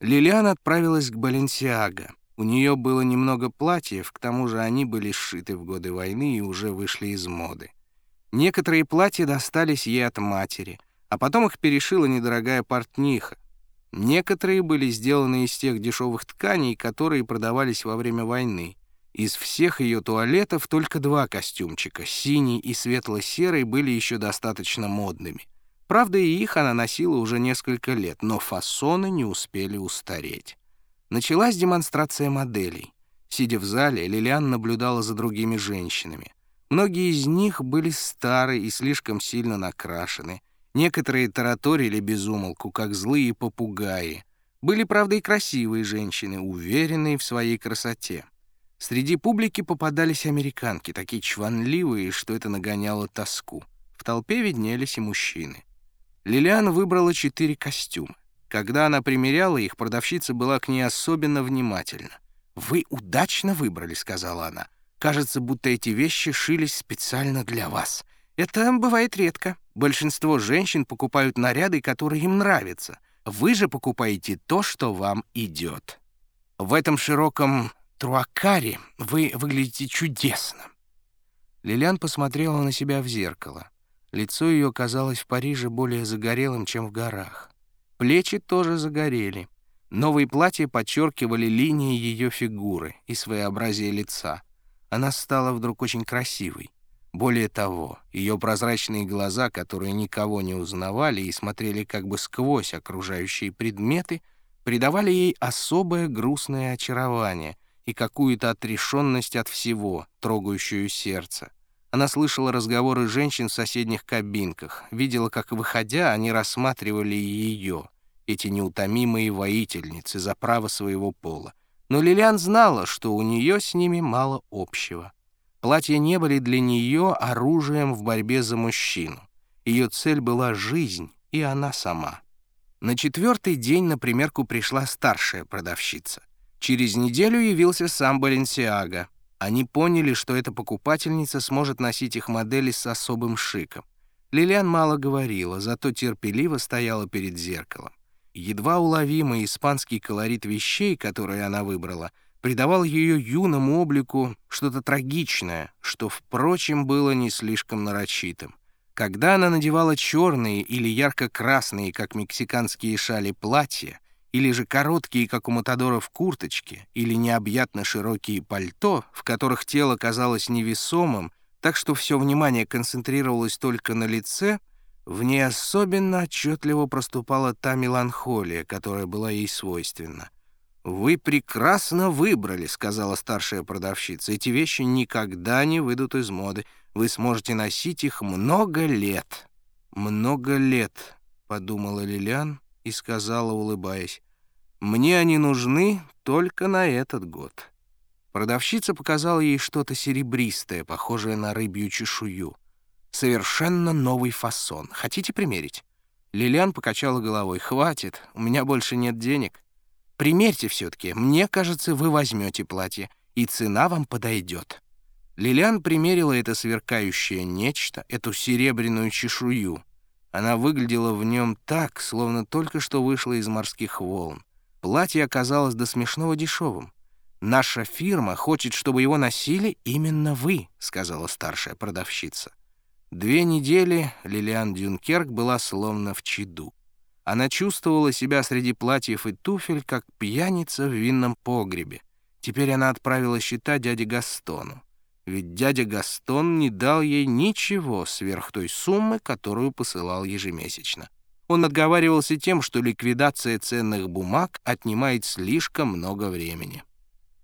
Лилиан отправилась к Баленсиаго. У нее было немного платьев, к тому же они были сшиты в годы войны и уже вышли из моды. Некоторые платья достались ей от матери, а потом их перешила недорогая портниха. Некоторые были сделаны из тех дешевых тканей, которые продавались во время войны. Из всех ее туалетов только два костюмчика, синий и светло-серый, были еще достаточно модными. Правда, и их она носила уже несколько лет, но фасоны не успели устареть. Началась демонстрация моделей. Сидя в зале, Лилиан наблюдала за другими женщинами. Многие из них были старые и слишком сильно накрашены. Некоторые тараторили безумолку, как злые попугаи. Были, правда, и красивые женщины, уверенные в своей красоте. Среди публики попадались американки, такие чванливые, что это нагоняло тоску. В толпе виднелись и мужчины. Лилиан выбрала четыре костюма. Когда она примеряла их, продавщица была к ней особенно внимательна. «Вы удачно выбрали», — сказала она. «Кажется, будто эти вещи шились специально для вас. Это бывает редко. Большинство женщин покупают наряды, которые им нравятся. Вы же покупаете то, что вам идет. В этом широком труакаре вы выглядите чудесно». Лилиан посмотрела на себя в зеркало. Лицо ее казалось в Париже более загорелым, чем в горах. Плечи тоже загорели. Новые платья подчеркивали линии ее фигуры и своеобразие лица. Она стала вдруг очень красивой. Более того, ее прозрачные глаза, которые никого не узнавали и смотрели как бы сквозь окружающие предметы, придавали ей особое грустное очарование и какую-то отрешенность от всего, трогающую сердце. Она слышала разговоры женщин в соседних кабинках, видела, как, выходя, они рассматривали ее, эти неутомимые воительницы, за право своего пола. Но Лилиан знала, что у нее с ними мало общего. Платья не были для нее оружием в борьбе за мужчину. Ее цель была жизнь, и она сама. На четвертый день на примерку пришла старшая продавщица. Через неделю явился сам Баленсиага. Они поняли, что эта покупательница сможет носить их модели с особым шиком. Лилиан мало говорила, зато терпеливо стояла перед зеркалом. Едва уловимый испанский колорит вещей, которые она выбрала, придавал ее юному облику что-то трагичное, что, впрочем, было не слишком нарочитым. Когда она надевала черные или ярко-красные, как мексиканские шали, платья, или же короткие, как у Матадоров, курточки, или необъятно широкие пальто, в которых тело казалось невесомым, так что все внимание концентрировалось только на лице, в ней особенно отчетливо проступала та меланхолия, которая была ей свойственна. «Вы прекрасно выбрали», — сказала старшая продавщица. «Эти вещи никогда не выйдут из моды. Вы сможете носить их много лет». «Много лет», — подумала Лилиан и сказала, улыбаясь. Мне они нужны только на этот год». Продавщица показала ей что-то серебристое, похожее на рыбью чешую. Совершенно новый фасон. Хотите примерить? Лилиан покачала головой. «Хватит, у меня больше нет денег. Примерьте все-таки. Мне кажется, вы возьмете платье, и цена вам подойдет». Лилиан примерила это сверкающее нечто, эту серебряную чешую. Она выглядела в нем так, словно только что вышла из морских волн. Платье оказалось до смешного дешевым. «Наша фирма хочет, чтобы его носили именно вы», — сказала старшая продавщица. Две недели Лилиан Дюнкерк была словно в чаду. Она чувствовала себя среди платьев и туфель, как пьяница в винном погребе. Теперь она отправила счета дяде Гастону. Ведь дядя Гастон не дал ей ничего сверх той суммы, которую посылал ежемесячно. Он отговаривался тем, что ликвидация ценных бумаг отнимает слишком много времени.